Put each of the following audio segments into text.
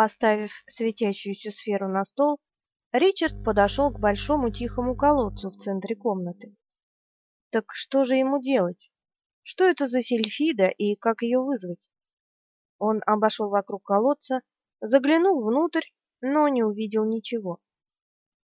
Поставив светящуюся сферу на стол, Ричард подошел к большому тихому колодцу в центре комнаты. Так что же ему делать? Что это за сильфида и как ее вызвать? Он обошел вокруг колодца, заглянул внутрь, но не увидел ничего.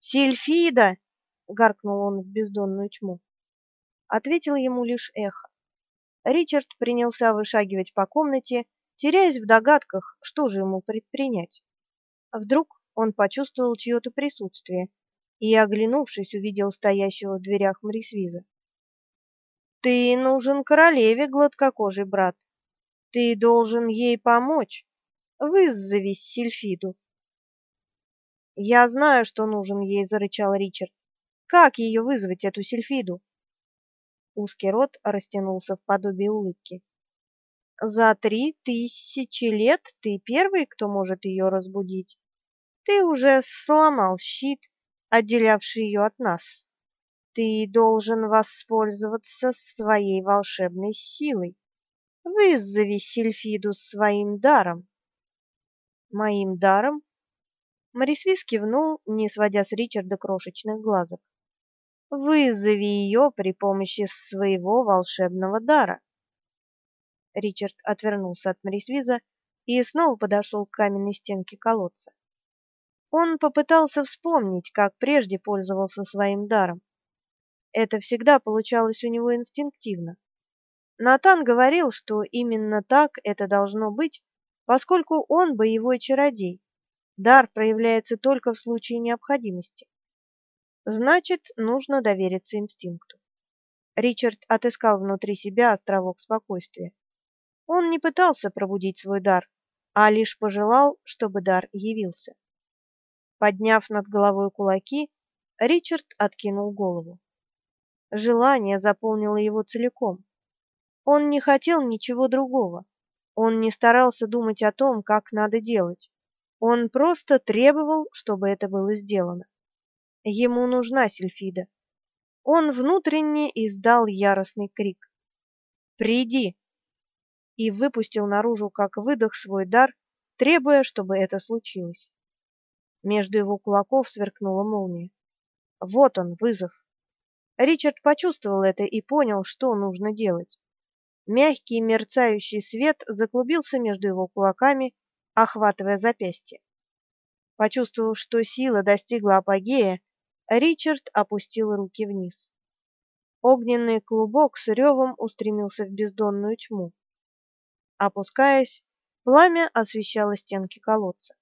«Сильфида!» — гаркнул он в бездонную тьму. Ответил ему лишь эхо. Ричард принялся вышагивать по комнате, теряясь в догадках, что же ему предпринять. Вдруг он почувствовал чье-то присутствие и, оглянувшись, увидел стоящего в дверях Мрисвиза. «Ты нужен королеве, гладкокожий брат. Ты должен ей помочь. Вызови Сильфиду». «Я знаю, что нужен ей», — зарычал Ричард. «Как ее вызвать, эту Сильфиду?» Узкий рот растянулся в подобие улыбки. За три тысячи лет ты первый, кто может ее разбудить. Ты уже сломал щит, отделявший ее от нас. Ты должен воспользоваться своей волшебной силой. Вызови Сильфиду своим даром. Моим даром? Морисвис кивнул, не сводя с Ричарда крошечных глазок. Вызови ее при помощи своего волшебного дара. Ричард отвернулся от Морисвиза и снова подошел к каменной стенке колодца. Он попытался вспомнить, как прежде пользовался своим даром. Это всегда получалось у него инстинктивно. Натан говорил, что именно так это должно быть, поскольку он боевой чародей. Дар проявляется только в случае необходимости. Значит, нужно довериться инстинкту. Ричард отыскал внутри себя островок спокойствия. Он не пытался пробудить свой дар, а лишь пожелал, чтобы дар явился. Подняв над головой кулаки, Ричард откинул голову. Желание заполнило его целиком. Он не хотел ничего другого. Он не старался думать о том, как надо делать. Он просто требовал, чтобы это было сделано. Ему нужна Сильфида. Он внутренне издал яростный крик. «Приди!» И выпустил наружу как выдох свой дар, требуя, чтобы это случилось. Между его кулаков сверкнула молния. Вот он, вызов. Ричард почувствовал это и понял, что нужно делать. Мягкий мерцающий свет заклубился между его кулаками, охватывая запястье. Почувствовав, что сила достигла апогея, Ричард опустил руки вниз. Огненный клубок с ревом устремился в бездонную тьму. Опускаясь, пламя освещало стенки колодца.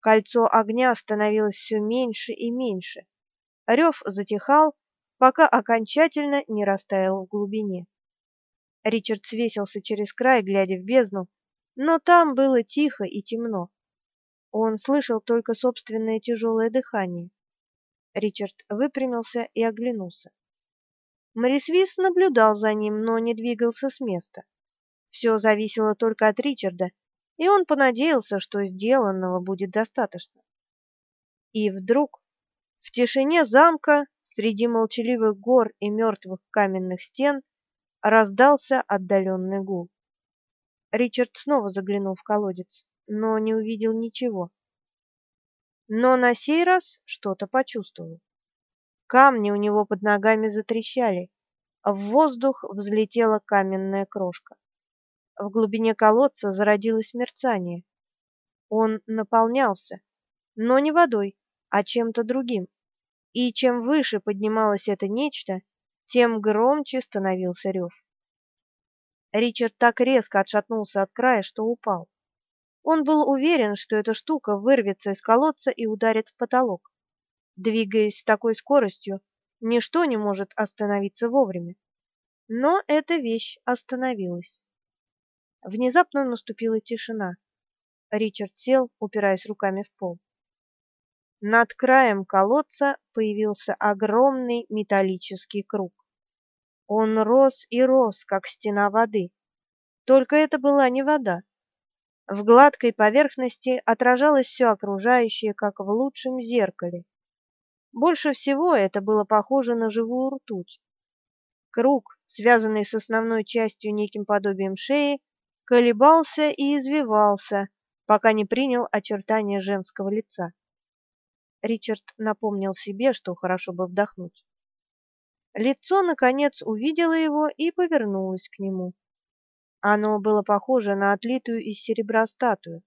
Кольцо огня становилось все меньше и меньше. Рев затихал, пока окончательно не растаял в глубине. Ричард свесился через край, глядя в бездну, но там было тихо и темно. Он слышал только собственное тяжелое дыхание. Ричард выпрямился и оглянулся. Морисвис наблюдал за ним, но не двигался с места. Все зависело только от Ричарда, и он понадеялся, что сделанного будет достаточно. И вдруг в тишине замка, среди молчаливых гор и мертвых каменных стен, раздался отдаленный гул. Ричард снова заглянул в колодец, но не увидел ничего. Но на сей раз что-то почувствовал. Камни у него под ногами затрещали, а в воздух взлетела каменная крошка. В глубине колодца зародилось мерцание. Он наполнялся, но не водой, а чем-то другим. И чем выше поднималось это нечто, тем громче становился рев. Ричард так резко отшатнулся от края, что упал. Он был уверен, что эта штука вырвется из колодца и ударит в потолок. Двигаясь с такой скоростью, ничто не может остановиться вовремя. Но эта вещь остановилась. Внезапно наступила тишина. Ричард сел, упираясь руками в пол. Над краем колодца появился огромный металлический круг. Он рос и рос, как стена воды. Только это была не вода. В гладкой поверхности отражалось все окружающее, как в лучшем зеркале. Больше всего это было похоже на живую ртуть. Круг, связанный с основной частью неким подобием шеи, колебался и извивался, пока не принял очертания женского лица. Ричард напомнил себе, что хорошо бы вдохнуть. Лицо, наконец, увидело его и повернулось к нему. Оно было похоже на отлитую из серебра статую,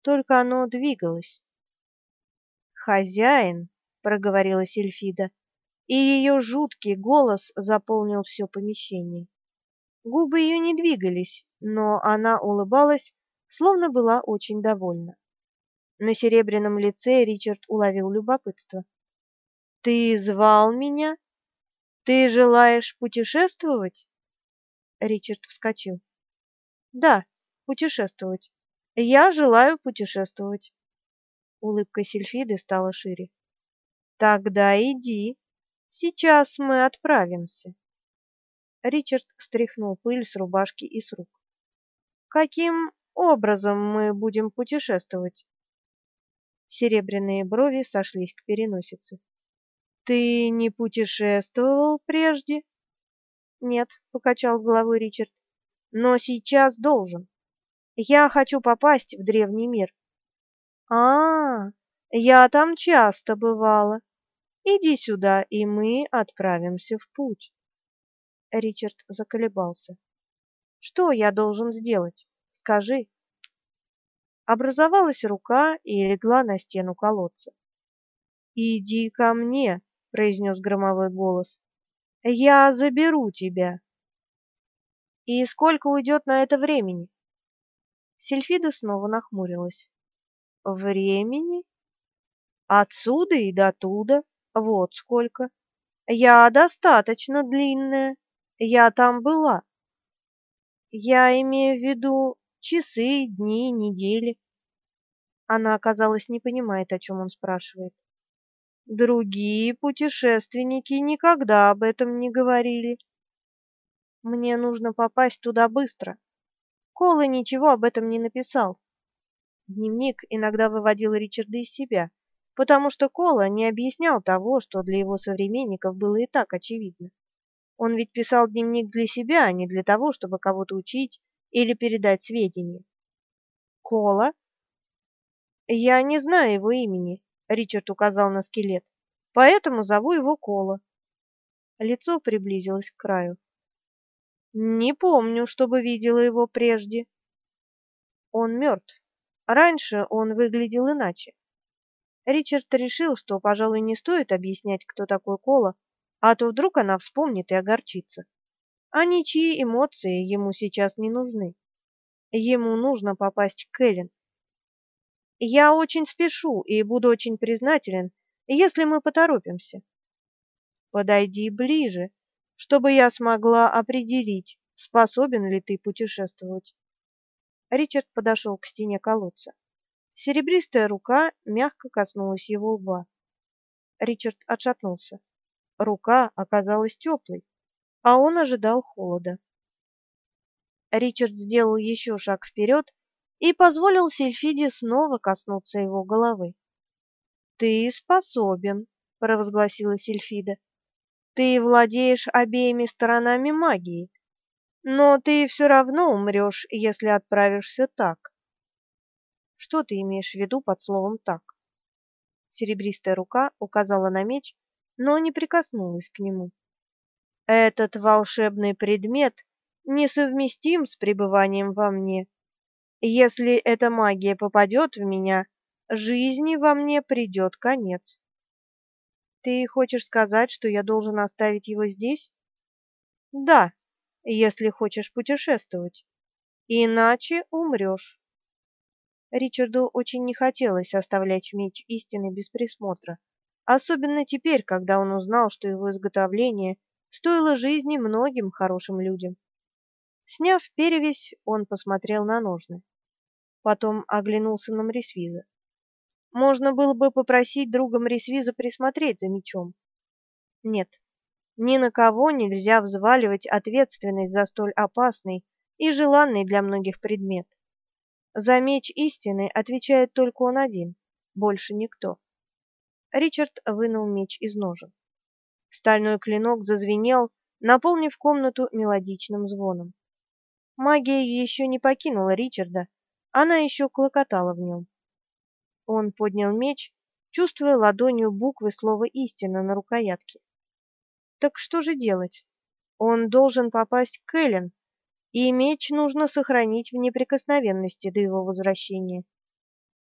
только оно двигалось. «Хозяин!» — проговорила Сильфида, и ее жуткий голос заполнил все помещение. Губы ее не двигались, но она улыбалась, словно была очень довольна. На серебряном лице Ричард уловил любопытство. «Ты звал меня? Ты желаешь путешествовать?» Ричард вскочил. «Да, путешествовать. Я желаю путешествовать». Улыбка Сильфиды стала шире. «Тогда иди. Сейчас мы отправимся». Ричард стряхнул пыль с рубашки и с рук. «Каким образом мы будем путешествовать?» Серебряные брови сошлись к переносице. Ты не путешествовал прежде? Нет, покачал головой Ричард. Но сейчас должен. Я хочу попасть в древний мир. А, -а я там часто бывала. Иди сюда, и мы отправимся в путь. Ричард заколебался. Что я должен сделать? Скажи образовалась рука и легла на стену колодца. «Иди ко мне», — произнес громовой голос. «Я заберу тебя». «И сколько уйдет на это времени?» Сильфида снова нахмурилась. «Времени? Отсюда и до туда, вот сколько. Я достаточно длинная, я там была. Я имею в виду часы, дни, недели. Она, оказалось, не понимает, о чем он спрашивает. Другие путешественники никогда об этом не говорили. Мне нужно попасть туда быстро. Кола ничего об этом не написал. Дневник иногда выводил Ричарда из себя, потому что Кола не объяснял того, что для его современников было и так очевидно. Он ведь писал дневник для себя, а не для того, чтобы кого-то учить или передать сведения. Кола? Я не знаю его имени, Ричард указал на скелет. Поэтому зову его Кола. Лицо приблизилось к краю. Не помню, чтобы видела его прежде. Он мертв. Раньше он выглядел иначе. Ричард решил, что, пожалуй, не стоит объяснять, кто такой Кола, а то вдруг она вспомнит и огорчится а ничьи эмоции ему сейчас не нужны. Ему нужно попасть к Эллен. Я очень спешу и буду очень признателен, если мы поторопимся. Подойди ближе, чтобы я смогла определить, способен ли ты путешествовать. Ричард подошел к стене колодца. Серебристая рука мягко коснулась его лба. Ричард отшатнулся. Рука оказалась теплой а он ожидал холода. Ричард сделал еще шаг вперед и позволил Сильфиде снова коснуться его головы. «Ты способен», — провозгласила Сильфида. «Ты владеешь обеими сторонами магии, но ты все равно умрешь, если отправишься так». «Что ты имеешь в виду под словом «так»?» Серебристая рука указала на меч, но не прикоснулась к нему. Этот волшебный предмет несовместим с пребыванием во мне. Если эта магия попадет в меня, жизни во мне придет конец. Ты хочешь сказать, что я должен оставить его здесь? Да, если хочешь путешествовать. Иначе умрешь. Ричарду очень не хотелось оставлять меч истины без присмотра, особенно теперь, когда он узнал, что его изготовление стоило жизни многим хорошим людям. Сняв перевязь, он посмотрел на ножны. Потом оглянулся на Мрисвиза. Можно было бы попросить друга Мрисвиза присмотреть за мечом. Нет, ни на кого нельзя взваливать ответственность за столь опасный и желанный для многих предмет. За меч истины отвечает только он один, больше никто. Ричард вынул меч из ножен. Стальной клинок зазвенел, наполнив комнату мелодичным звоном. Магия еще не покинула Ричарда, она еще клокотала в нем. Он поднял меч, чувствуя ладонью буквы слова истина на рукоятке. Так что же делать? Он должен попасть к Эллен, и меч нужно сохранить в неприкосновенности до его возвращения.